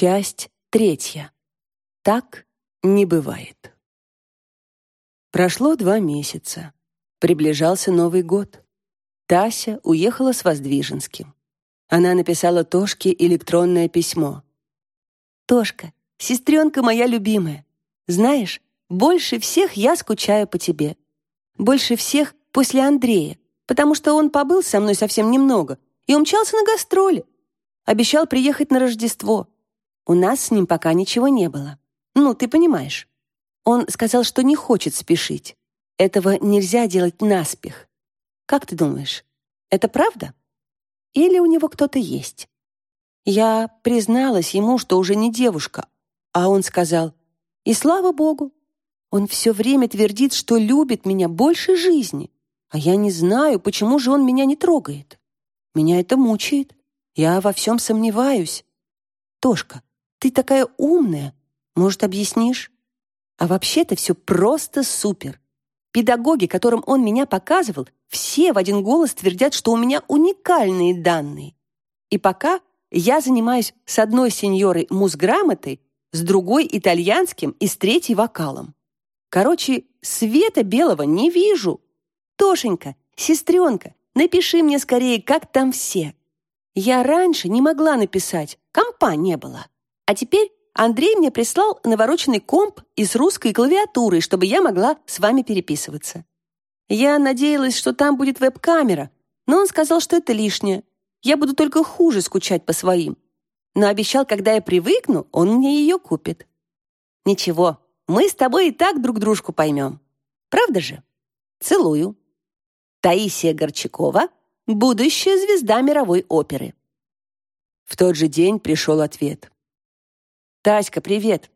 Часть третья. Так не бывает. Прошло два месяца. Приближался Новый год. Тася уехала с Воздвиженским. Она написала Тошке электронное письмо. «Тошка, сестренка моя любимая, знаешь, больше всех я скучаю по тебе. Больше всех после Андрея, потому что он побыл со мной совсем немного и умчался на гастроли. Обещал приехать на Рождество. У нас с ним пока ничего не было. Ну, ты понимаешь. Он сказал, что не хочет спешить. Этого нельзя делать наспех. Как ты думаешь, это правда? Или у него кто-то есть? Я призналась ему, что уже не девушка, а он сказал, и слава богу, он все время твердит, что любит меня больше жизни, а я не знаю, почему же он меня не трогает. Меня это мучает. Я во всем сомневаюсь. Тошка, ты такая умная. Может, объяснишь? А вообще-то все просто супер. Педагоги, которым он меня показывал, все в один голос твердят, что у меня уникальные данные. И пока я занимаюсь с одной сеньорой музграмотой, с другой итальянским и с третьей вокалом. Короче, света белого не вижу. Тошенька, сестренка, напиши мне скорее, как там все. Я раньше не могла написать, компа не было. А теперь Андрей мне прислал навороченный комп и с русской клавиатурой, чтобы я могла с вами переписываться. Я надеялась, что там будет веб-камера, но он сказал, что это лишнее. Я буду только хуже скучать по своим. Но обещал, когда я привыкну, он мне ее купит. Ничего, мы с тобой и так друг дружку поймем. Правда же? Целую. Таисия Горчакова, будущая звезда мировой оперы. В тот же день пришел ответ. «Таська, привет.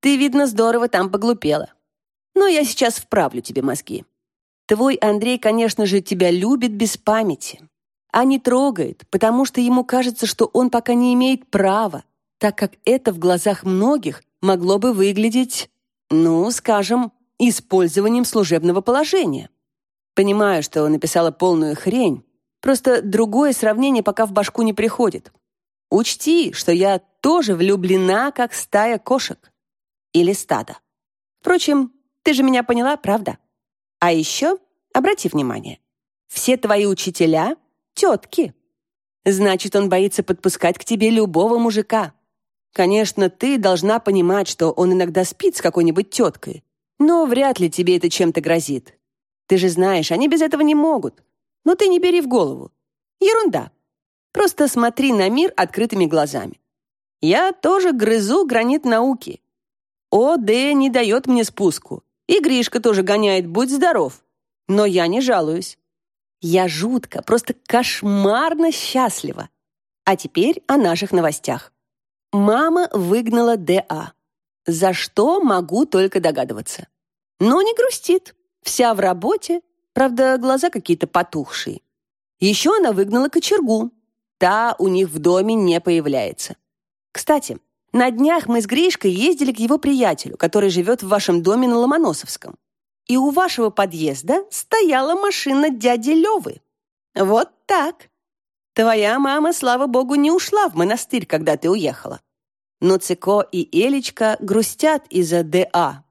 Ты, видно, здорово там поглупела. Но я сейчас вправлю тебе мозги. Твой Андрей, конечно же, тебя любит без памяти, а не трогает, потому что ему кажется, что он пока не имеет права, так как это в глазах многих могло бы выглядеть, ну, скажем, использованием служебного положения. Понимаю, что написала полную хрень, просто другое сравнение пока в башку не приходит. Учти, что я тоже влюблена, как стая кошек. Или стадо. Впрочем, ты же меня поняла, правда? А еще, обрати внимание, все твои учителя — тетки. Значит, он боится подпускать к тебе любого мужика. Конечно, ты должна понимать, что он иногда спит с какой-нибудь теткой, но вряд ли тебе это чем-то грозит. Ты же знаешь, они без этого не могут. Но ты не бери в голову. Ерунда. Просто смотри на мир открытыми глазами. Я тоже грызу гранит науки. ОД не дает мне спуску. И Гришка тоже гоняет, будь здоров. Но я не жалуюсь. Я жутко, просто кошмарно счастлива. А теперь о наших новостях. Мама выгнала ДА. За что могу только догадываться. Но не грустит. Вся в работе. Правда, глаза какие-то потухшие. Еще она выгнала кочергу. Та у них в доме не появляется. Кстати, на днях мы с Гришкой ездили к его приятелю, который живет в вашем доме на Ломоносовском. И у вашего подъезда стояла машина дяди Левы. Вот так. Твоя мама, слава богу, не ушла в монастырь, когда ты уехала. Но Цико и Элечка грустят из-за ДА.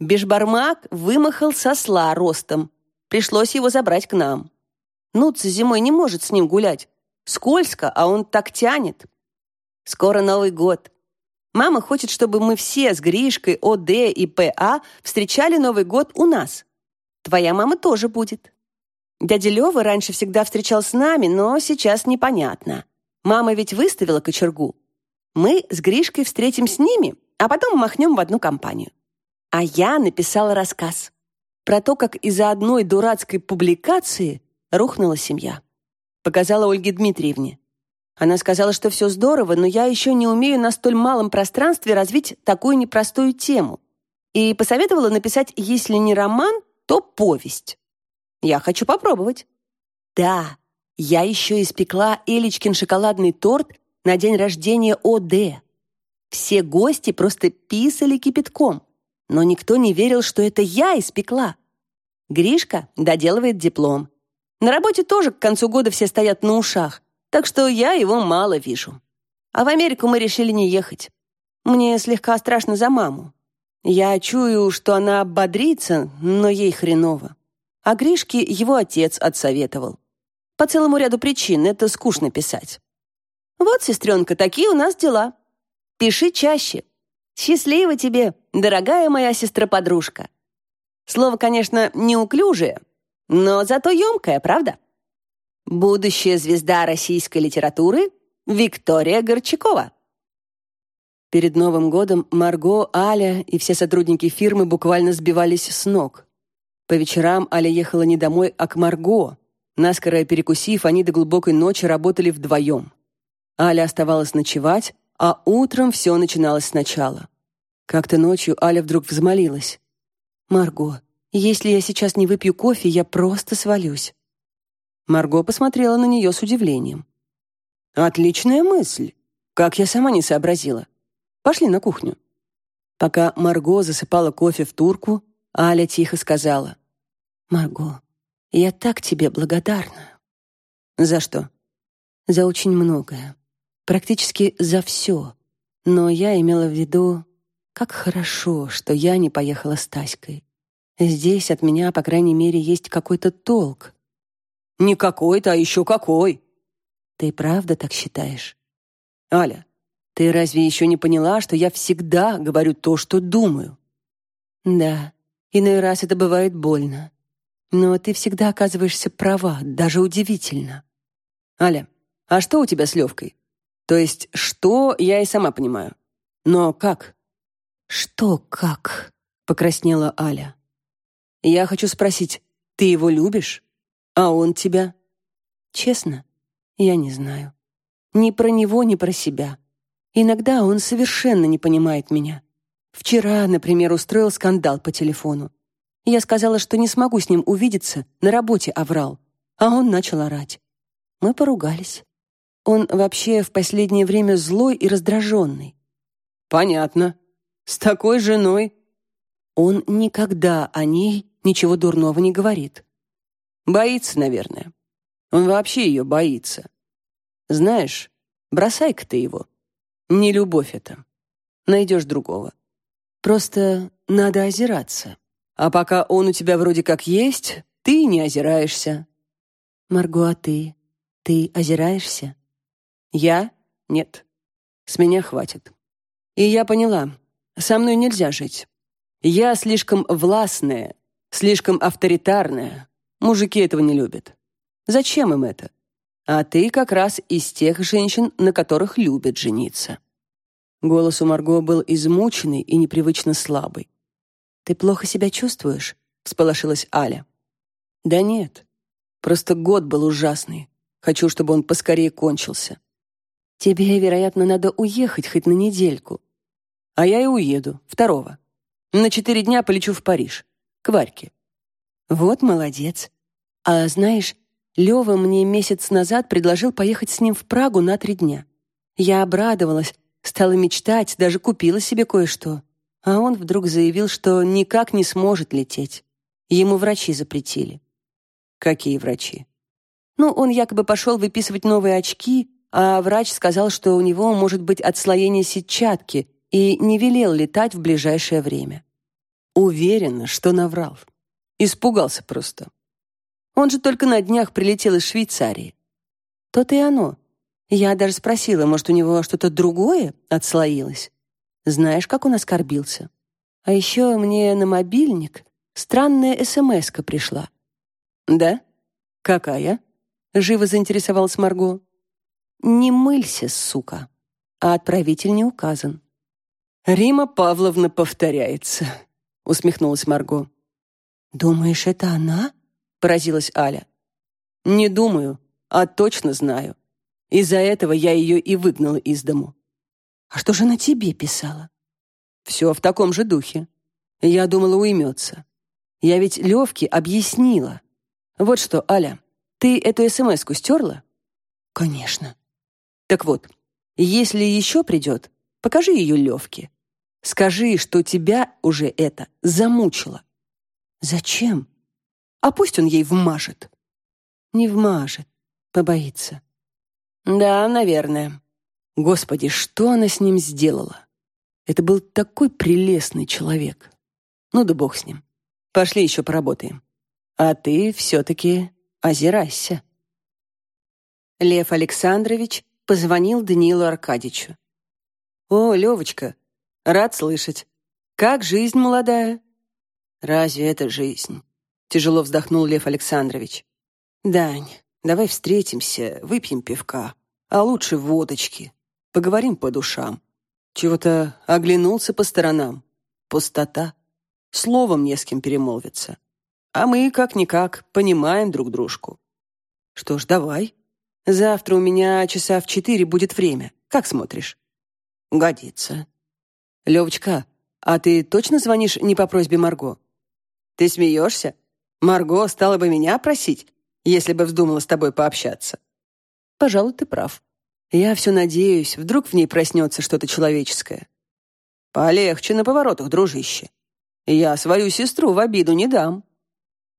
Бешбармак вымахал со сла ростом. Пришлось его забрать к нам. Нуца зимой не может с ним гулять, Скользко, а он так тянет. Скоро Новый год. Мама хочет, чтобы мы все с Гришкой, ОД и ПА встречали Новый год у нас. Твоя мама тоже будет. Дядя Лёва раньше всегда встречал с нами, но сейчас непонятно. Мама ведь выставила кочергу. Мы с Гришкой встретим с ними, а потом махнем в одну компанию. А я написала рассказ про то, как из-за одной дурацкой публикации рухнула семья. Показала Ольге Дмитриевне. Она сказала, что все здорово, но я еще не умею на столь малом пространстве развить такую непростую тему. И посоветовала написать, если не роман, то повесть. Я хочу попробовать. Да, я еще испекла Элечкин шоколадный торт на день рождения ОД. Все гости просто писали кипятком, но никто не верил, что это я испекла. Гришка доделывает диплом. На работе тоже к концу года все стоят на ушах, так что я его мало вижу. А в Америку мы решили не ехать. Мне слегка страшно за маму. Я чую, что она бодрится, но ей хреново. А Гришке его отец отсоветовал. По целому ряду причин это скучно писать. Вот, сестренка, такие у нас дела. Пиши чаще. Счастливо тебе, дорогая моя сестра-подружка. Слово, конечно, неуклюжее, но зато емкое, правда? Будущая звезда российской литературы Виктория Горчакова. Перед Новым годом Марго, Аля и все сотрудники фирмы буквально сбивались с ног. По вечерам Аля ехала не домой, а к Марго. Наскоро перекусив, они до глубокой ночи работали вдвоем. Аля оставалась ночевать, а утром все начиналось сначала. Как-то ночью Аля вдруг взмолилась. «Марго, если я сейчас не выпью кофе, я просто свалюсь». Марго посмотрела на нее с удивлением. «Отличная мысль. Как я сама не сообразила. Пошли на кухню». Пока Марго засыпала кофе в турку, Аля тихо сказала. «Марго, я так тебе благодарна». «За что?» «За очень многое. Практически за все. Но я имела в виду, как хорошо, что я не поехала с Таськой. Здесь от меня, по крайней мере, есть какой-то толк. Не какой-то, а еще какой. Ты правда так считаешь? Аля, ты разве еще не поняла, что я всегда говорю то, что думаю? Да, иной раз это бывает больно. Но ты всегда оказываешься права, даже удивительно. Аля, а что у тебя с Левкой? То есть, что, я и сама понимаю. Но как? Что как? Покраснела Аля. Я хочу спросить, ты его любишь? А он тебя? Честно, я не знаю. Ни про него, ни про себя. Иногда он совершенно не понимает меня. Вчера, например, устроил скандал по телефону. Я сказала, что не смогу с ним увидеться, на работе оврал. А он начал орать. Мы поругались. Он вообще в последнее время злой и раздраженный. Понятно. С такой женой. Он никогда о ней ничего дурного не говорит. Боится, наверное. Он вообще ее боится. Знаешь, бросай-ка ты его. Не любовь это. Найдешь другого. Просто надо озираться. А пока он у тебя вроде как есть, ты не озираешься. Марго, а ты? Ты озираешься? Я? Нет. С меня хватит. И я поняла, со мной нельзя жить. Я слишком властная, слишком авторитарная. Мужики этого не любят. Зачем им это? А ты как раз из тех женщин, на которых любят жениться. Голос у Марго был измученный и непривычно слабый. Ты плохо себя чувствуешь? всполошилась Аля. Да нет. Просто год был ужасный. Хочу, чтобы он поскорее кончился. Тебе, вероятно, надо уехать хоть на недельку. А я и уеду, второго. На четыре дня полечу в Париж, к Варьке. Вот молодец. А знаешь, Лёва мне месяц назад предложил поехать с ним в Прагу на три дня. Я обрадовалась, стала мечтать, даже купила себе кое-что. А он вдруг заявил, что никак не сможет лететь. Ему врачи запретили. Какие врачи? Ну, он якобы пошел выписывать новые очки, а врач сказал, что у него может быть отслоение сетчатки и не велел летать в ближайшее время. Уверена, что наврал. Испугался просто. Он же только на днях прилетел из Швейцарии. То-то и оно. Я даже спросила, может, у него что-то другое отслоилось. Знаешь, как он оскорбился? А еще мне на мобильник странная СМСка пришла. Да? Какая? Живо заинтересовалась Марго. Не мылься, сука. А отправитель не указан. Рима Павловна повторяется, усмехнулась Марго. Думаешь, это она? Поразилась Аля. Не думаю, а точно знаю. Из-за этого я ее и выгнала из дому. А что же она тебе писала? Все в таком же духе. Я думала, уймется. Я ведь Левке объяснила. Вот что, Аля, ты эту СМСку стерла? Конечно. Так вот, если еще придет, покажи ее Левке. Скажи, что тебя уже это замучило. Зачем? А пусть он ей вмажет. Не вмажет, побоится. Да, наверное. Господи, что она с ним сделала? Это был такой прелестный человек. Ну да бог с ним. Пошли еще поработаем. А ты все-таки озирайся. Лев Александрович позвонил Даниилу Аркадьевичу. «О, Левочка, рад слышать. Как жизнь молодая?» «Разве это жизнь?» Тяжело вздохнул Лев Александрович. «Дань, давай встретимся, выпьем пивка, а лучше водочки. Поговорим по душам. Чего-то оглянулся по сторонам. Пустота. Словом не с кем перемолвиться. А мы, как-никак, понимаем друг дружку. Что ж, давай. Завтра у меня часа в четыре будет время. Как смотришь? Годится. Левочка, а ты точно звонишь не по просьбе Марго? Ты смеешься? Марго стала бы меня просить, если бы вздумала с тобой пообщаться. Пожалуй, ты прав. Я все надеюсь, вдруг в ней проснется что-то человеческое. Полегче на поворотах, дружище. Я свою сестру в обиду не дам.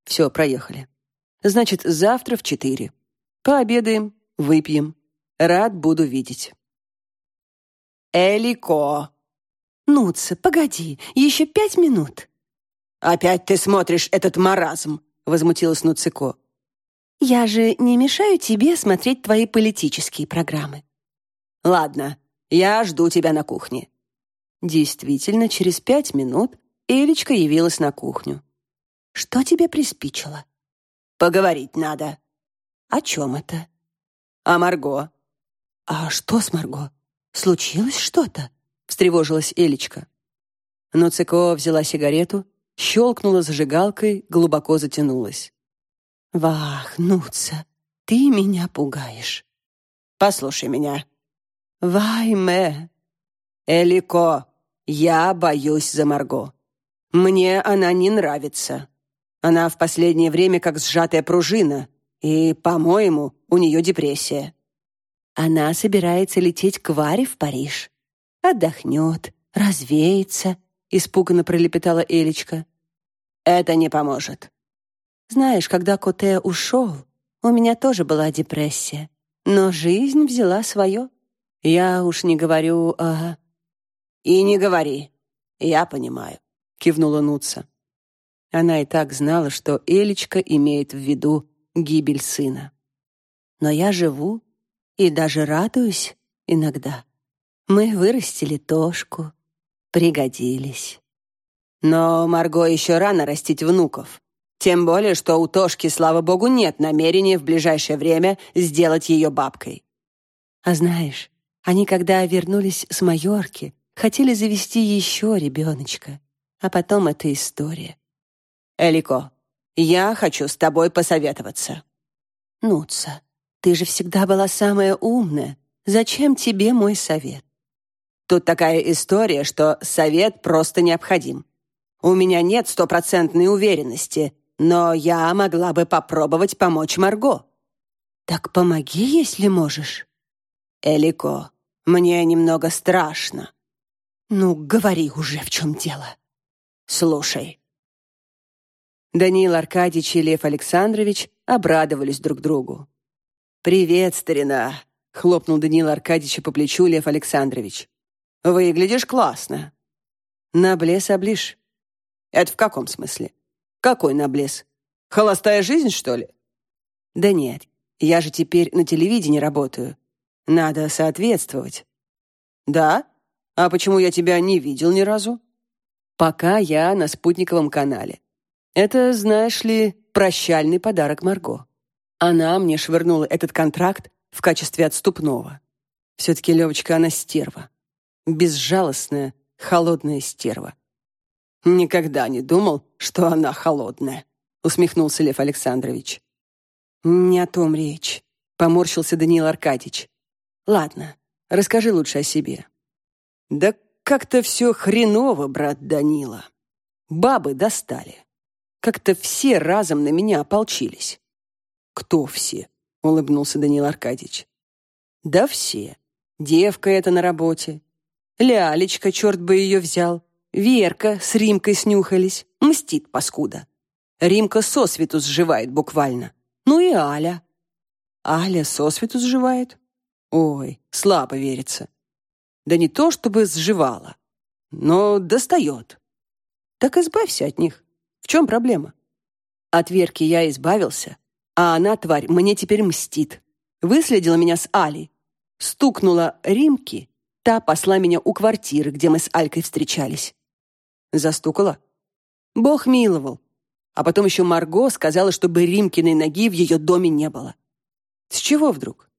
Все, проехали. Значит, завтра в четыре. Пообедаем, выпьем. Рад буду видеть. Элико. Нуца, погоди, еще пять минут. Опять ты смотришь этот маразм, возмутилась Нуцико. Я же не мешаю тебе смотреть твои политические программы. Ладно, я жду тебя на кухне. Действительно, через пять минут Элечка явилась на кухню. Что тебе приспичило? Поговорить надо. О чем это? О Марго. А что с Марго? Случилось что-то? Встревожилась Элечка. Но взяла сигарету, щелкнула зажигалкой, глубоко затянулась. Вах, Нуца, ты меня пугаешь. Послушай меня. Вайме. Элико, я боюсь за Марго. Мне она не нравится. Она в последнее время как сжатая пружина, и, по-моему, у нее депрессия. Она собирается лететь к Варе в Париж. Отдохнет, развеется, испуганно пролепетала Элечка. Это не поможет. Знаешь, когда Коте ушел, у меня тоже была депрессия. Но жизнь взяла свое. Я уж не говорю о... И не говори. Я понимаю, кивнула Нуца. Она и так знала, что Элечка имеет в виду гибель сына. Но я живу и даже радуюсь иногда. Мы вырастили Тошку, пригодились. Но Марго еще рано растить внуков. Тем более, что у Тошки, слава богу, нет намерения в ближайшее время сделать ее бабкой. А знаешь, они, когда вернулись с Майорки, хотели завести еще ребеночка. А потом эта история. Элико, я хочу с тобой посоветоваться. Нуца, ты же всегда была самая умная. Зачем тебе мой совет? Тут такая история, что совет просто необходим. У меня нет стопроцентной уверенности, но я могла бы попробовать помочь Марго. Так помоги, если можешь. Элико, мне немного страшно. Ну, говори уже, в чем дело. Слушай. Даниил Аркадьевич и Лев Александрович обрадовались друг другу. «Привет, старина!» — хлопнул Даниил Аркадьевич по плечу Лев Александрович. «Выглядишь классно». «Наблес облишь». «Это в каком смысле?» Какой наблес? Холостая жизнь, что ли? Да нет, я же теперь на телевидении работаю. Надо соответствовать. Да? А почему я тебя не видел ни разу? Пока я на спутниковом канале. Это, знаешь ли, прощальный подарок Марго. Она мне швырнула этот контракт в качестве отступного. Все-таки Левочка, она стерва. Безжалостная, холодная стерва. Никогда не думал, что она холодная, усмехнулся Лев Александрович. Не о том речь, поморщился Даниил Аркадьевич. Ладно, расскажи лучше о себе. Да как-то все хреново, брат Данила. Бабы достали. Как-то все разом на меня ополчились. Кто все? улыбнулся Даниил Аркадьевич. Да все. Девка эта на работе. Лялечка, черт бы ее взял. Верка с Римкой снюхались, мстит паскуда. Римка сосвету сживает буквально. Ну и Аля. Аля сосвету сживает? Ой, слабо верится. Да не то, чтобы сживала, но достает. Так избавься от них. В чем проблема? От Верки я избавился, а она, тварь, мне теперь мстит. Выследила меня с Алей. Стукнула Римки, та посла меня у квартиры, где мы с Алькой встречались. Застукала? Бог миловал. А потом еще Марго сказала, чтобы Римкиной ноги в ее доме не было. С чего вдруг?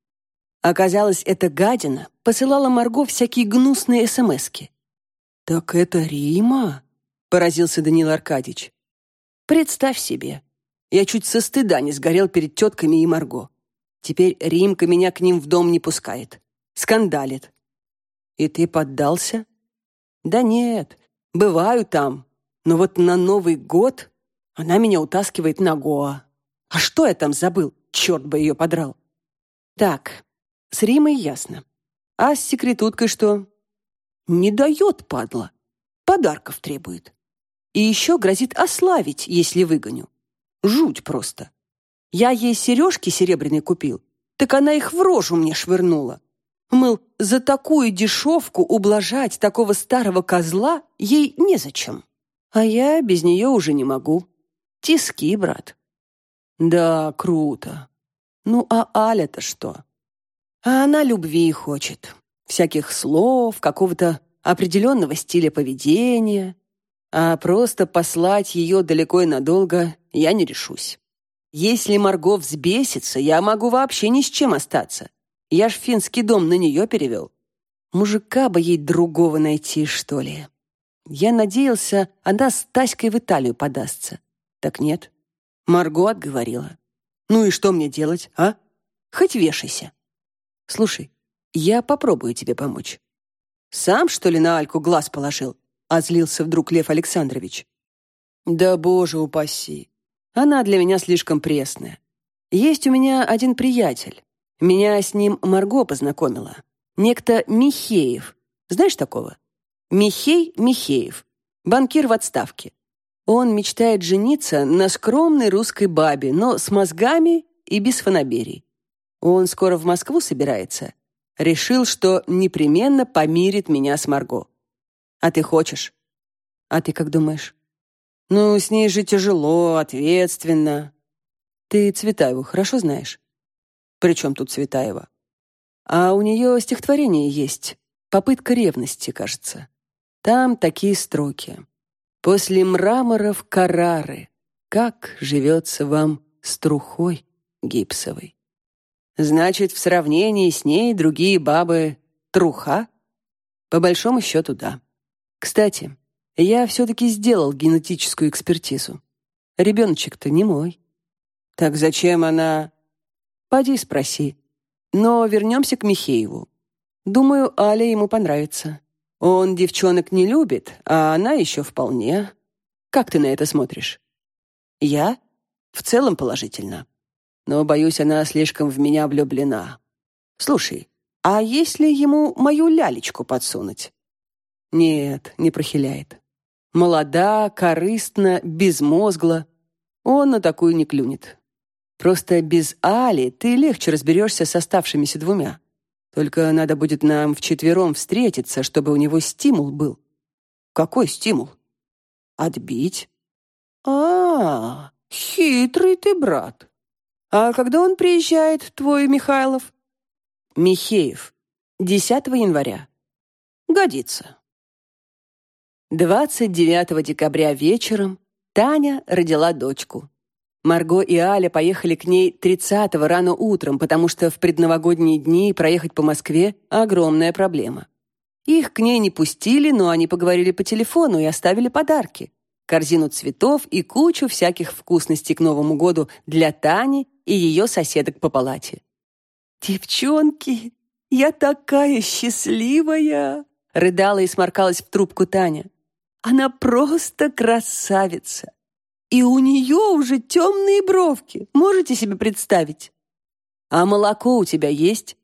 Оказалось, эта гадина посылала Марго всякие гнусные смски. «Так это Рима?» — поразился Данил Аркадьевич. «Представь себе, я чуть со стыда не сгорел перед тетками и Марго. Теперь Римка меня к ним в дом не пускает. Скандалит. И ты поддался? Да нет, бываю там. Но вот на Новый год она меня утаскивает на Гоа. А что я там забыл? Черт бы ее подрал. Так, с Римой ясно. А с секретуткой что? Не дает, падла. Подарков требует. И еще грозит ославить, если выгоню. Жуть просто. Я ей сережки серебряные купил, так она их в рожу мне швырнула. Мыл, за такую дешевку ублажать такого старого козла ей незачем. А я без нее уже не могу. Тиски, брат. Да, круто. Ну, а Аля-то что? А она любви хочет. Всяких слов, какого-то определенного стиля поведения. А просто послать ее далеко и надолго я не решусь. Если Марго взбесится, я могу вообще ни с чем остаться. Я ж финский дом на нее перевел. Мужика бы ей другого найти, что ли. Я надеялся, она с Таськой в Италию подастся. Так нет. Марго отговорила. Ну и что мне делать, а? Хоть вешайся. Слушай, я попробую тебе помочь. Сам, что ли, на Альку глаз положил? Озлился вдруг Лев Александрович. Да боже упаси. Она для меня слишком пресная. Есть у меня один приятель. Меня с ним Марго познакомила. Некто Михеев. Знаешь такого? Михей Михеев. Банкир в отставке. Он мечтает жениться на скромной русской бабе, но с мозгами и без фанаберий. Он скоро в Москву собирается. Решил, что непременно помирит меня с Марго. А ты хочешь? А ты как думаешь? Ну, с ней же тяжело, ответственно. Ты Цветаеву хорошо знаешь? При чем тут Цветаева? А у нее стихотворение есть. Попытка ревности, кажется. Там такие строки. После мраморов Карары, как живется вам с трухой гипсовой? Значит, в сравнении с ней другие бабы труха? По большому счету, да. Кстати, я все-таки сделал генетическую экспертизу. Ребеночек-то не мой. Так зачем она... Поди спроси. Но вернемся к Михееву. Думаю, Аля ему понравится. Он девчонок не любит, а она еще вполне. Как ты на это смотришь? Я? В целом положительно. Но, боюсь, она слишком в меня влюблена. Слушай, а если ему мою лялечку подсунуть? Нет, не прохиляет. Молода, корыстна, безмозгла. Он на такую не клюнет. Просто без Али ты легче разберешься с оставшимися двумя. Только надо будет нам вчетвером встретиться, чтобы у него стимул был. Какой стимул? Отбить? А, -а, -а хитрый ты, брат. А когда он приезжает, твой Михайлов? Михеев. 10 января. Годится. 29 декабря вечером Таня родила дочку. Марго и Аля поехали к ней 30-го рано утром, потому что в предновогодние дни проехать по Москве — огромная проблема. Их к ней не пустили, но они поговорили по телефону и оставили подарки. Корзину цветов и кучу всяких вкусностей к Новому году для Тани и ее соседок по палате. «Девчонки, я такая счастливая!» — рыдала и сморкалась в трубку Таня. Она просто красавица. И у нее уже темные бровки. Можете себе представить? А молоко у тебя есть?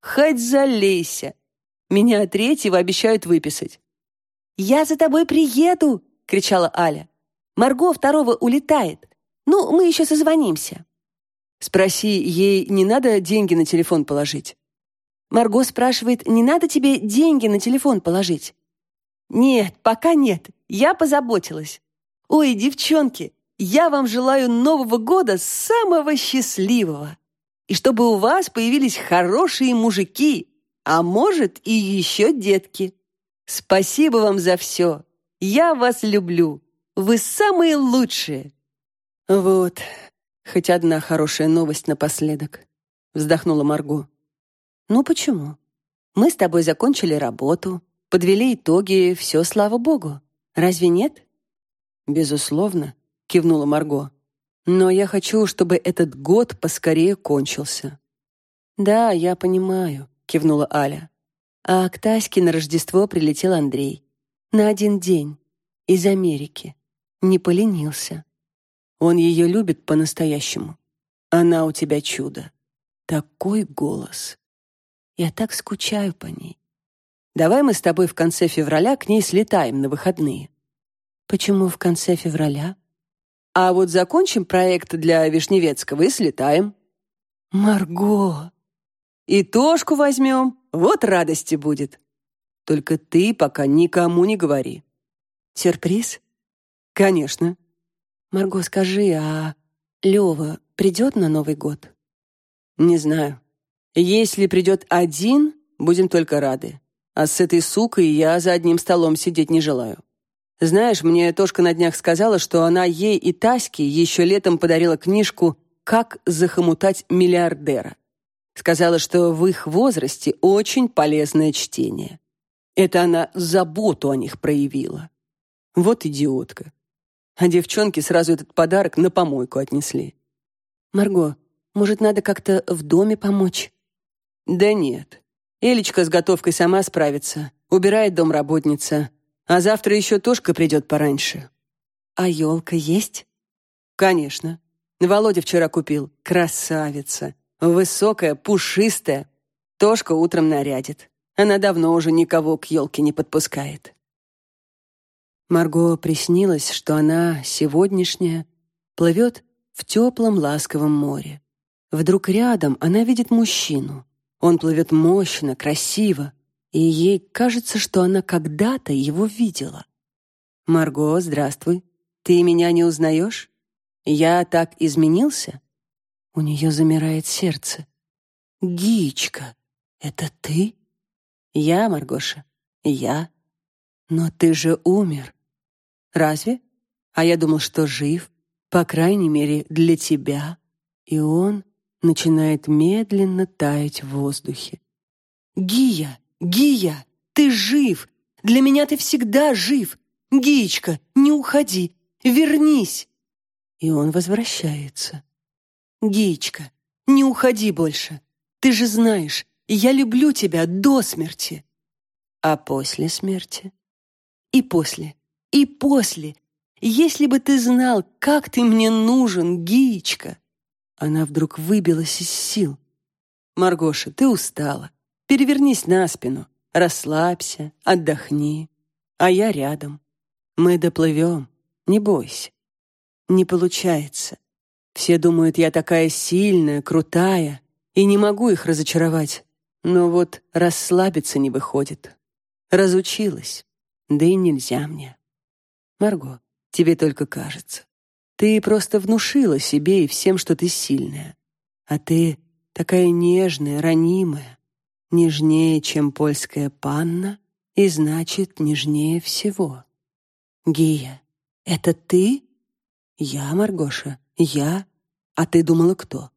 Хоть залейся. Меня третьего обещают выписать. «Я за тобой приеду!» — кричала Аля. «Марго второго улетает. Ну, мы еще созвонимся». Спроси, ей не надо деньги на телефон положить? Марго спрашивает, не надо тебе деньги на телефон положить? Нет, пока нет. Я позаботилась. Ой, девчонки, я вам желаю Нового года самого счастливого. И чтобы у вас появились хорошие мужики, а может и еще детки. Спасибо вам за все. Я вас люблю. Вы самые лучшие. Вот, хоть одна хорошая новость напоследок, вздохнула Марго. Ну почему? Мы с тобой закончили работу, подвели итоги, все, слава богу. Разве нет? Безусловно, кивнула Марго. Но я хочу, чтобы этот год поскорее кончился. Да, я понимаю, кивнула Аля. А к Таське на Рождество прилетел Андрей. На один день. Из Америки. Не поленился. Он ее любит по-настоящему. Она у тебя чудо. Такой голос. Я так скучаю по ней. Давай мы с тобой в конце февраля к ней слетаем на выходные. Почему в конце февраля? А вот закончим проект для Вишневецкого и слетаем. Марго! И Тошку возьмем, вот радости будет. Только ты пока никому не говори. Сюрприз? Конечно. Марго, скажи, а Лёва придет на Новый год? Не знаю. Если придет один, будем только рады. А с этой сукой я за одним столом сидеть не желаю. Знаешь, мне Тошка на днях сказала, что она ей и Таське еще летом подарила книжку «Как захомутать миллиардера». Сказала, что в их возрасте очень полезное чтение. Это она заботу о них проявила. Вот идиотка. А девчонки сразу этот подарок на помойку отнесли. «Марго, может, надо как-то в доме помочь?» «Да нет. Элечка с готовкой сама справится. Убирает домработница. А завтра еще Тошка придет пораньше. А елка есть? Конечно. Володя вчера купил. Красавица. Высокая, пушистая. Тошка утром нарядит. Она давно уже никого к елке не подпускает. Марго приснилось, что она, сегодняшняя, плывет в теплом ласковом море. Вдруг рядом она видит мужчину. Он плывет мощно, красиво, и ей кажется, что она когда-то его видела. «Марго, здравствуй. Ты меня не узнаешь? Я так изменился?» У нее замирает сердце. «Гичка, это ты?» «Я, Маргоша, я. Но ты же умер. Разве? А я думал, что жив, по крайней мере, для тебя». И он начинает медленно таять в воздухе. «Гия!» Гия, ты жив! Для меня ты всегда жив! Гиечка, не уходи! Вернись!» И он возвращается. «Гиечка, не уходи больше! Ты же знаешь, я люблю тебя до смерти!» «А после смерти?» «И после, и после! Если бы ты знал, как ты мне нужен, Гиечка!» Она вдруг выбилась из сил. «Маргоша, ты устала. Перевернись на спину, расслабься, отдохни. А я рядом. Мы доплывем, не бойся. Не получается. Все думают, я такая сильная, крутая, и не могу их разочаровать. Но вот расслабиться не выходит. Разучилась. Да и нельзя мне. Марго, тебе только кажется. Ты просто внушила себе и всем, что ты сильная. А ты такая нежная, ранимая нежнее, чем польская панна, и значит, нежнее всего. Гия, это ты? Я, Маргоша, я. А ты думала, кто?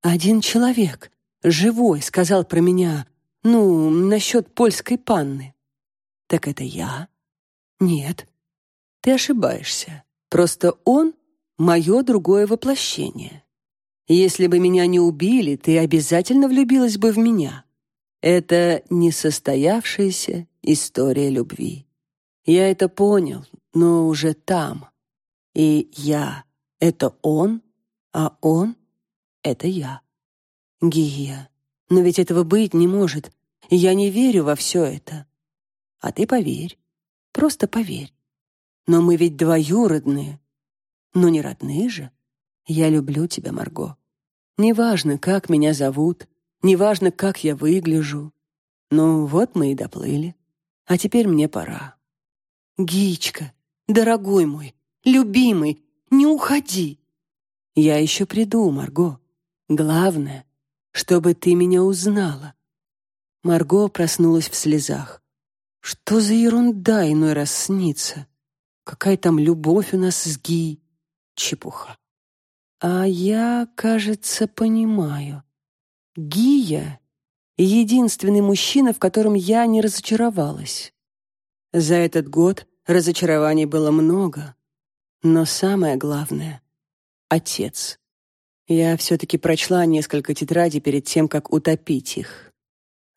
Один человек, живой, сказал про меня, ну, насчет польской панны. Так это я? Нет, ты ошибаешься. Просто он — мое другое воплощение. Если бы меня не убили, ты обязательно влюбилась бы в меня. Это несостоявшаяся история любви. Я это понял, но уже там. И я — это он, а он — это я. Гия, но ведь этого быть не может. Я не верю во все это. А ты поверь, просто поверь. Но мы ведь двоюродные. Но не родные же. Я люблю тебя, Марго. Неважно, как меня зовут, неважно, как я выгляжу. Ну, вот мы и доплыли. А теперь мне пора. Гичка, дорогой мой, любимый, не уходи. Я еще приду, Марго. Главное, чтобы ты меня узнала. Марго проснулась в слезах. Что за ерунда иной раз снится? Какая там любовь у нас с Ги? Чепуха. А я, кажется, понимаю. Гия — единственный мужчина, в котором я не разочаровалась. За этот год разочарований было много, но самое главное — отец. Я все-таки прочла несколько тетрадей перед тем, как утопить их.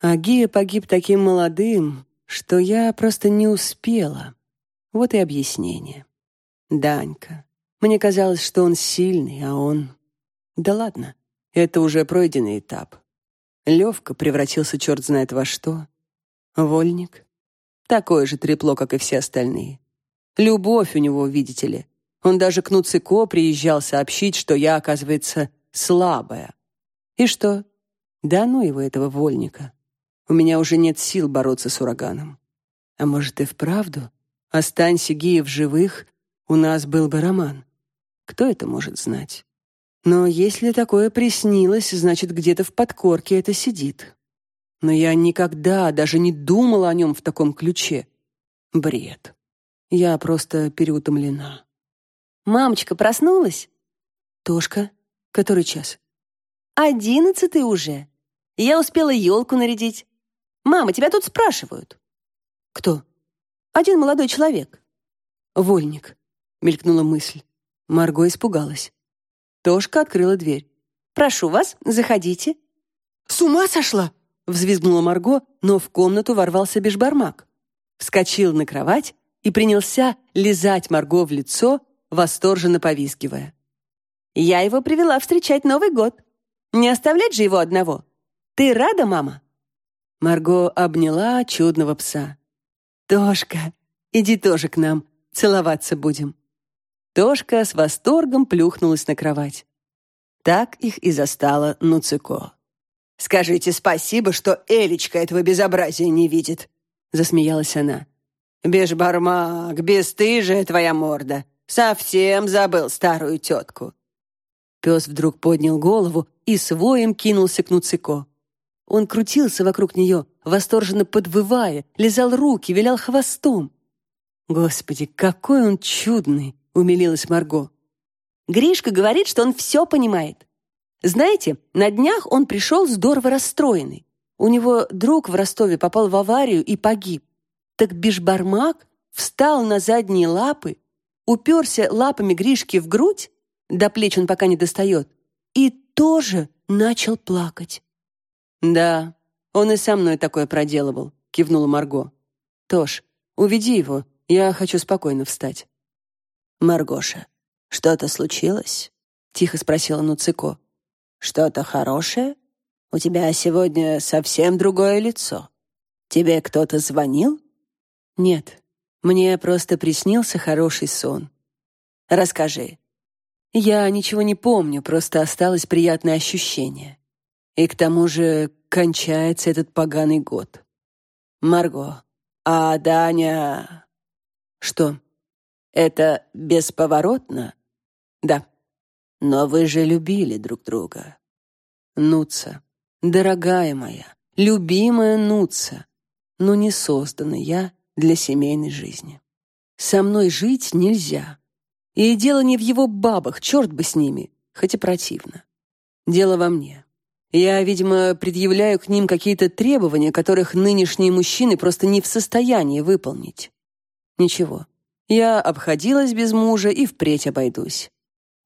А Гия погиб таким молодым, что я просто не успела. Вот и объяснение. Данька. Мне казалось, что он сильный, а он... Да ладно, это уже пройденный этап. Левка превратился черт знает во что. Вольник. Такое же трепло, как и все остальные. Любовь у него, видите ли. Он даже к Нуцико приезжал сообщить, что я, оказывается, слабая. И что? Да ну его, этого вольника. У меня уже нет сил бороться с ураганом. А может и вправду? Останься Гия в живых, у нас был бы роман. Кто это может знать? Но если такое приснилось, значит, где-то в подкорке это сидит. Но я никогда даже не думала о нем в таком ключе. Бред. Я просто переутомлена. Мамочка проснулась? Тошка, который час? Одиннадцатый уже. Я успела елку нарядить. Мама, тебя тут спрашивают. Кто? Один молодой человек. Вольник, мелькнула мысль. Марго испугалась. Тошка открыла дверь. «Прошу вас, заходите». «С ума сошла!» — взвизгнула Марго, но в комнату ворвался бешбармак. Вскочил на кровать и принялся лизать Марго в лицо, восторженно повизгивая. «Я его привела встречать Новый год. Не оставлять же его одного. Ты рада, мама?» Марго обняла чудного пса. «Тошка, иди тоже к нам, целоваться будем». Тошка с восторгом плюхнулась на кровать. Так их и застала Нуцико. «Скажите спасибо, что Элечка этого безобразия не видит», — засмеялась она. «Бешбармак, бесстыжая твоя морда. Совсем забыл старую тетку». Пес вдруг поднял голову и своим кинулся к Нуцико. Он крутился вокруг нее, восторженно подвывая, лизал руки, вилял хвостом. «Господи, какой он чудный!» — умилилась Марго. «Гришка говорит, что он все понимает. Знаете, на днях он пришел здорово расстроенный. У него друг в Ростове попал в аварию и погиб. Так Бишбармак встал на задние лапы, уперся лапами Гришки в грудь, до плеч он пока не достает, и тоже начал плакать. «Да, он и со мной такое проделывал», — кивнула Марго. «Тош, уведи его, я хочу спокойно встать». «Маргоша, что-то случилось?» — тихо спросила Нуцико. «Что-то хорошее? У тебя сегодня совсем другое лицо. Тебе кто-то звонил?» «Нет, мне просто приснился хороший сон». «Расскажи». «Я ничего не помню, просто осталось приятное ощущение. И к тому же кончается этот поганый год. Марго, а Даня... Что? Это бесповоротно? Да. Но вы же любили друг друга. Нуца, дорогая моя, любимая Нуца, но не создана я для семейной жизни. Со мной жить нельзя. И дело не в его бабах, черт бы с ними, хоть и противно. Дело во мне. Я, видимо, предъявляю к ним какие-то требования, которых нынешние мужчины просто не в состоянии выполнить. Ничего, я обходилась без мужа и впредь обойдусь.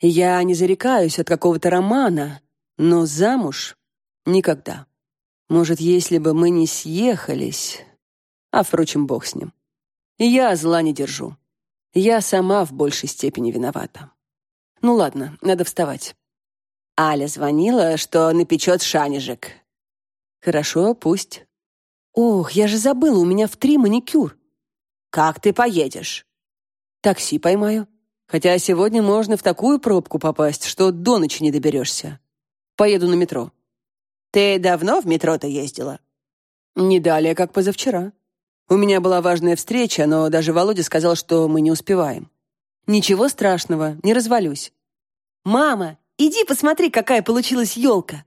Я не зарекаюсь от какого-то романа, но замуж — никогда. Может, если бы мы не съехались... А, впрочем, бог с ним. Я зла не держу. Я сама в большей степени виновата. Ну ладно, надо вставать. Аля звонила, что напечет шанежек. Хорошо, пусть. Ох, я же забыла, у меня в три маникюр. Как ты поедешь? Такси поймаю. Хотя сегодня можно в такую пробку попасть, что до ночи не доберешься. Поеду на метро. Ты давно в метро-то ездила? Не далее, как позавчера. У меня была важная встреча, но даже Володя сказал, что мы не успеваем. Ничего страшного, не развалюсь. Мама, иди посмотри, какая получилась елка.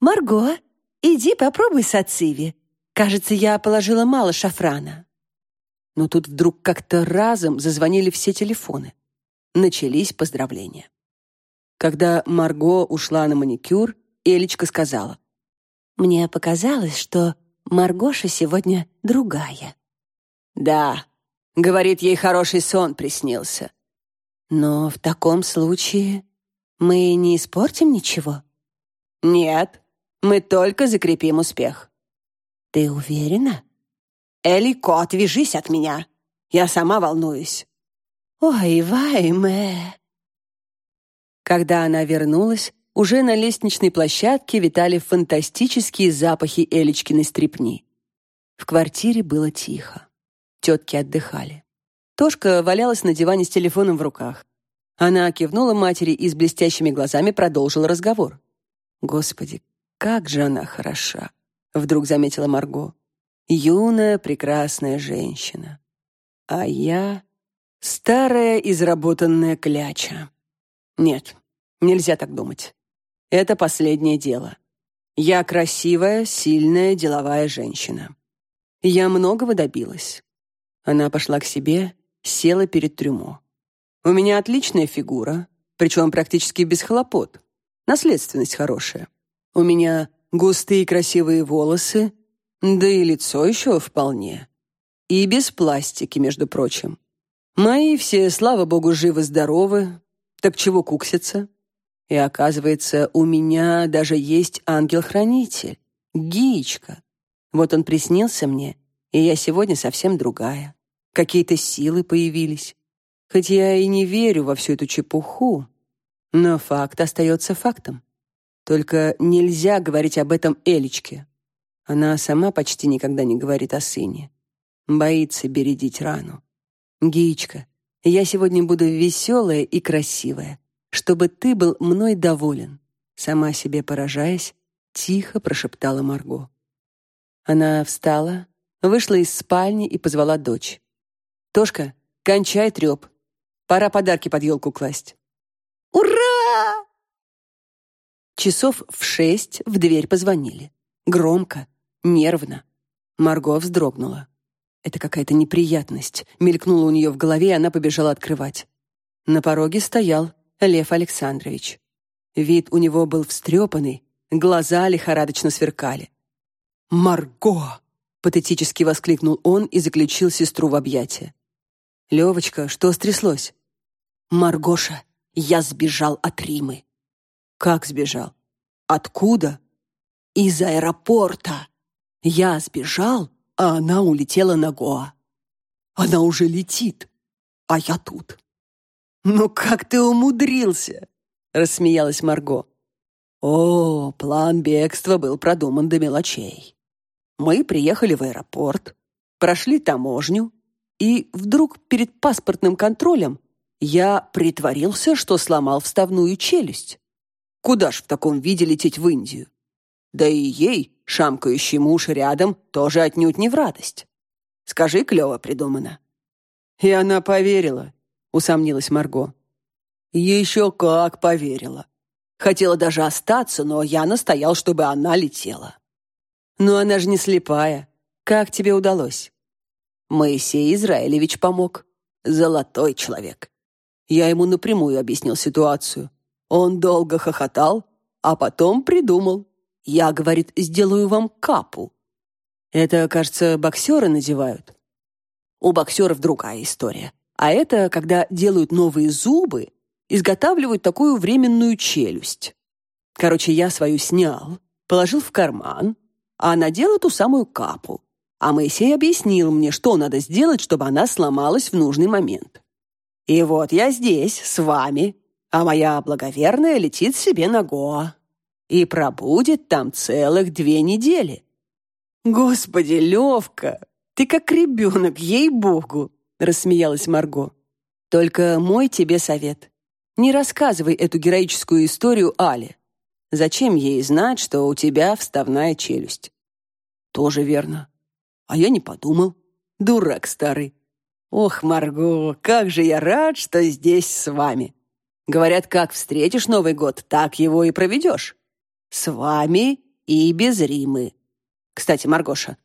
Марго, иди попробуй сациви. Кажется, я положила мало шафрана. Но тут вдруг как-то разом зазвонили все телефоны. Начались поздравления. Когда Марго ушла на маникюр, Элечка сказала. «Мне показалось, что Маргоша сегодня другая». «Да», — говорит, ей хороший сон приснился. «Но в таком случае мы не испортим ничего?» «Нет, мы только закрепим успех». «Ты уверена?» «Элико, отвяжись от меня. Я сама волнуюсь». «Ой, Вайме!» Когда она вернулась, уже на лестничной площадке витали фантастические запахи Элечкиной стрепни. В квартире было тихо. Тетки отдыхали. Тошка валялась на диване с телефоном в руках. Она кивнула матери и с блестящими глазами продолжила разговор. «Господи, как же она хороша!» — вдруг заметила Марго. «Юная, прекрасная женщина. А я — старая, изработанная кляча. Нет, нельзя так думать. Это последнее дело. Я красивая, сильная, деловая женщина. Я многого добилась». Она пошла к себе, села перед трюмо. У меня отличная фигура, причем практически без хлопот. Наследственность хорошая. У меня густые красивые волосы, да и лицо еще вполне. И без пластики, между прочим. Мои все, слава богу, живы-здоровы. Так чего кукситься? И оказывается, у меня даже есть ангел-хранитель, Гиечка. Вот он приснился мне, и я сегодня совсем другая. Какие-то силы появились. Хоть я и не верю во всю эту чепуху, но факт остается фактом. Только нельзя говорить об этом Элечке. Она сама почти никогда не говорит о сыне. Боится бередить рану. Геечка, я сегодня буду веселая и красивая, чтобы ты был мной доволен. Сама себе поражаясь, тихо прошептала Марго. Она встала, вышла из спальни и позвала дочь. «Тошка, кончай треп. Пора подарки под елку класть. Ура! Часов в шесть в дверь позвонили. Громко, нервно. Марго вздрогнула. Это какая-то неприятность. Мелькнула у нее в голове, и она побежала открывать. На пороге стоял Лев Александрович. Вид у него был встрепанный, глаза лихорадочно сверкали. «Марго!» — патетически воскликнул он и заключил сестру в объятия. «Левочка, что стряслось?» Маргоша, я сбежал от Римы. Как сбежал? Откуда? Из аэропорта. Я сбежал, а она улетела на Гоа. Она уже летит, а я тут. Ну как ты умудрился? рассмеялась Марго. О, план бегства был продуман до мелочей. Мы приехали в аэропорт, прошли таможню, и вдруг перед паспортным контролем я притворился, что сломал вставную челюсть. Куда ж в таком виде лететь в Индию? Да и ей, шамкающий муж рядом, тоже отнюдь не в радость. Скажи, клево придумано. И она поверила, усомнилась Марго. Еще как поверила. Хотела даже остаться, но я настоял, чтобы она летела. Но она же не слепая. Как тебе удалось? Моисей Израилевич помог. Золотой человек. Я ему напрямую объяснил ситуацию. Он долго хохотал, а потом придумал. Я, говорит, сделаю вам капу. Это, кажется, боксеры надевают. У боксеров другая история. А это, когда делают новые зубы, изготавливают такую временную челюсть. Короче, я свою снял, положил в карман, а надел эту самую капу. А Моисей объяснил мне, что надо сделать, чтобы она сломалась в нужный момент. И вот я здесь, с вами, а моя благоверная летит себе на Гоа и пробудет там целых две недели. Господи, Левка, ты как ребенок, ей-богу, рассмеялась Марго. Только мой тебе совет. Не рассказывай эту героическую историю Але. Зачем ей знать, что у тебя вставная челюсть? Тоже верно. А я не подумал. Дурак старый. Ох, Марго, как же я рад, что здесь с вами. Говорят, как встретишь Новый год, так его и проведешь. С вами и без Римы. Кстати, Маргоша,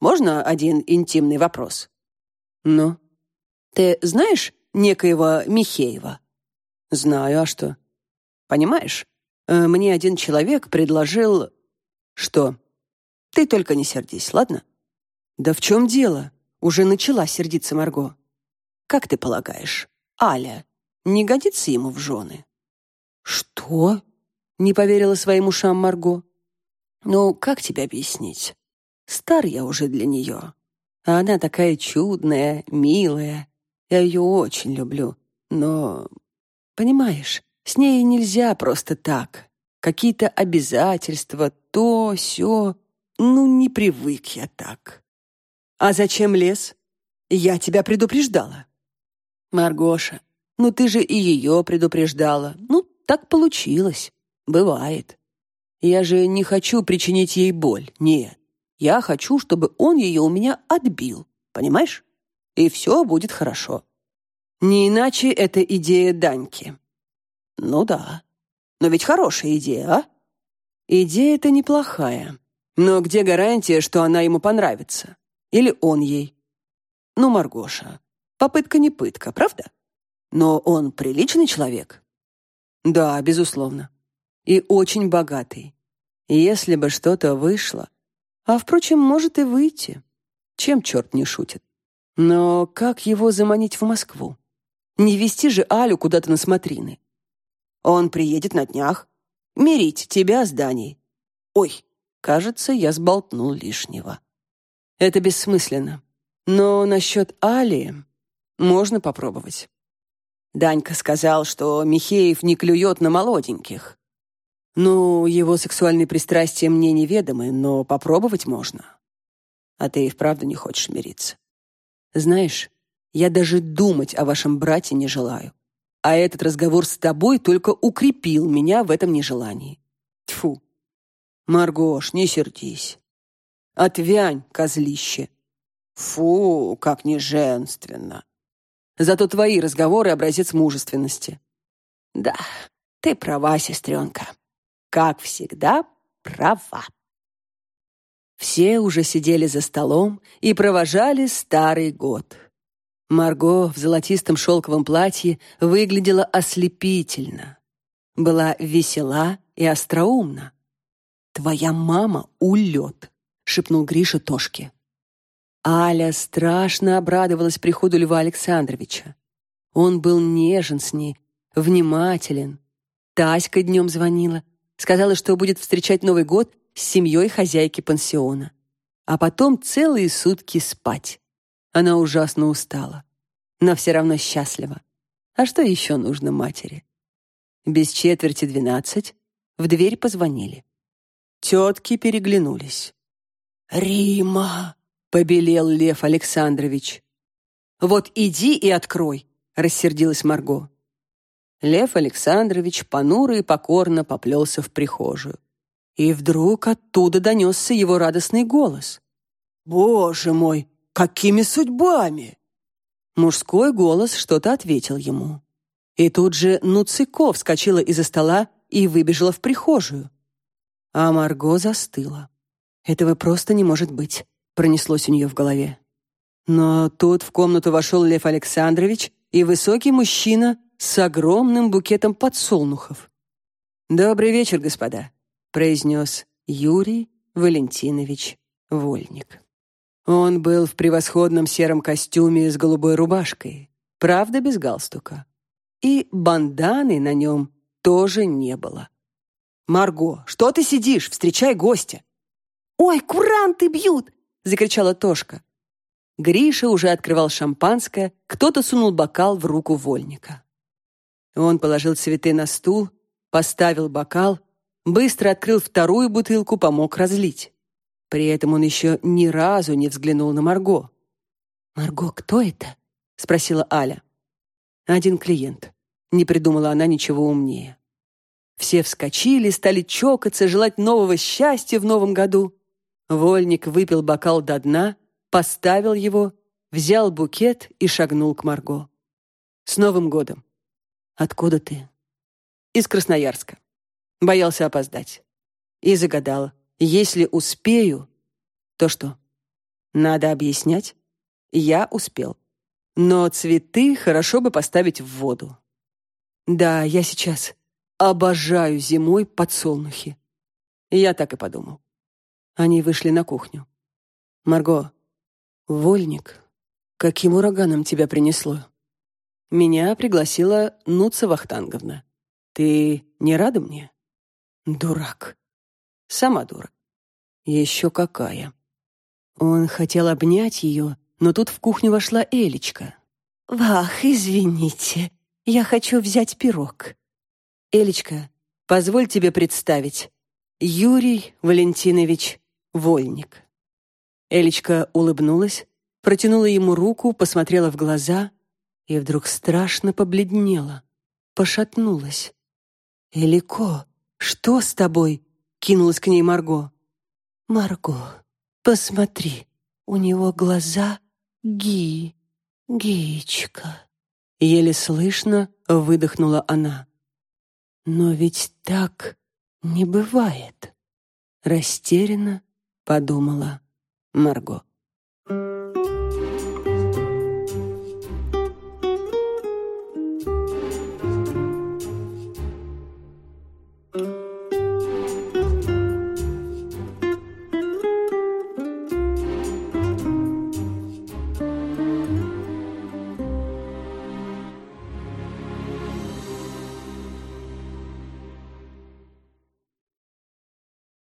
можно один интимный вопрос? Ну? Ты знаешь некоего Михеева? Знаю, а что? Понимаешь, э, мне один человек предложил... Что? Ты только не сердись, ладно? Да в чем дело? Уже начала сердиться Марго. Как ты полагаешь, Аля не годится ему в жены? Что? Не поверила своим ушам Марго. Ну, как тебе объяснить? Стар я уже для нее. А она такая чудная, милая. Я ее очень люблю. Но, понимаешь, с ней нельзя просто так. Какие-то обязательства, то, сё. Ну, не привык я так. А зачем лез? Я тебя предупреждала. Маргоша, ну ты же и ее предупреждала. Ну, так получилось. Бывает. Я же не хочу причинить ей боль. Нет. Я хочу, чтобы он ее у меня отбил. Понимаешь? И все будет хорошо. Не иначе это идея Даньки. Ну да. Но ведь хорошая идея, а? Идея-то неплохая. Но где гарантия, что она ему понравится? Или он ей. Ну, Маргоша, попытка не пытка, правда? Но он приличный человек. Да, безусловно. И очень богатый. Если бы что-то вышло... А, впрочем, может и выйти. Чем черт не шутит? Но как его заманить в Москву? Не вести же Алю куда-то на смотрины. Он приедет на днях. Мирить тебя с Даней. Ой, кажется, я сболтнул лишнего. Это бессмысленно. Но насчет Али можно попробовать. Данька сказал, что Михеев не клюет на молоденьких. Ну, его сексуальные пристрастия мне неведомы, но попробовать можно. А ты и вправду не хочешь мириться. Знаешь, я даже думать о вашем брате не желаю. А этот разговор с тобой только укрепил меня в этом нежелании. Тьфу. Маргош, не сердись. Отвянь, козлище. Фу, как неженственно. Зато твои разговоры — образец мужественности. Да, ты права, сестренка. Как всегда, права. Все уже сидели за столом и провожали старый год. Марго в золотистом шелковом платье выглядела ослепительно. Была весела и остроумна. «Твоя мама — улет», шепнул Гриша Тошке. Аля страшно обрадовалась приходу Льва Александровича. Он был нежен с ней, внимателен. Таська днем звонила, сказала, что будет встречать Новый год с семьей хозяйки пансиона. А потом целые сутки спать. Она ужасно устала, но все равно счастлива. А что еще нужно матери? Без четверти двенадцать в дверь позвонили. Тетки переглянулись. «Рима!» — побелел Лев Александрович. «Вот иди и открой!» — рассердилась Марго. Лев Александрович понуро и покорно поплелся в прихожую. И вдруг оттуда донесся его радостный голос. «Боже мой, какими судьбами!» Мужской голос что-то ответил ему. И тут же Нуциков вскочила из-за стола и выбежала в прихожую. А Марго застыла. Этого просто не может быть, пронеслось у нее в голове. Но тут в комнату вошел Лев Александрович и высокий мужчина с огромным букетом подсолнухов. «Добрый вечер, господа», — произнес Юрий Валентинович Вольник. Он был в превосходном сером костюме с голубой рубашкой, правда, без галстука. И банданы на нем тоже не было. «Марго, что ты сидишь? Встречай гостя!» «Ой, куранты бьют!» — закричала Тошка. Гриша уже открывал шампанское, кто-то сунул бокал в руку вольника. Он положил цветы на стул, поставил бокал, быстро открыл вторую бутылку, помог разлить. При этом он еще ни разу не взглянул на Марго. «Марго, кто это?» — спросила Аля. «Один клиент». Не придумала она ничего умнее. Все вскочили, стали чокаться, желать нового счастья в новом году. Вольник выпил бокал до дна, поставил его, взял букет и шагнул к Марго. «С Новым годом!» «Откуда ты?» «Из Красноярска. Боялся опоздать. И загадал, если успею, то что? Надо объяснять? Я успел. Но цветы хорошо бы поставить в воду. Да, я сейчас обожаю зимой подсолнухи. Я так и подумал. Они вышли на кухню. Марго, вольник, каким ураганом тебя принесло? Меня пригласила Нуца Вахтанговна. Ты не рада мне? Дурак. Сама дура. Еще какая. Он хотел обнять ее, но тут в кухню вошла Элечка. «Вах, извините, я хочу взять пирог». «Элечка, позволь тебе представить. Юрий Валентинович Вольник». Элечка улыбнулась, протянула ему руку, посмотрела в глаза и вдруг страшно побледнела, пошатнулась. «Элико, что с тобой?» — кинулась к ней Марго. «Марго, посмотри, у него глаза ги, гичка». Еле слышно выдохнула она. «Но ведь так не бывает», — растерянно подумала Марго.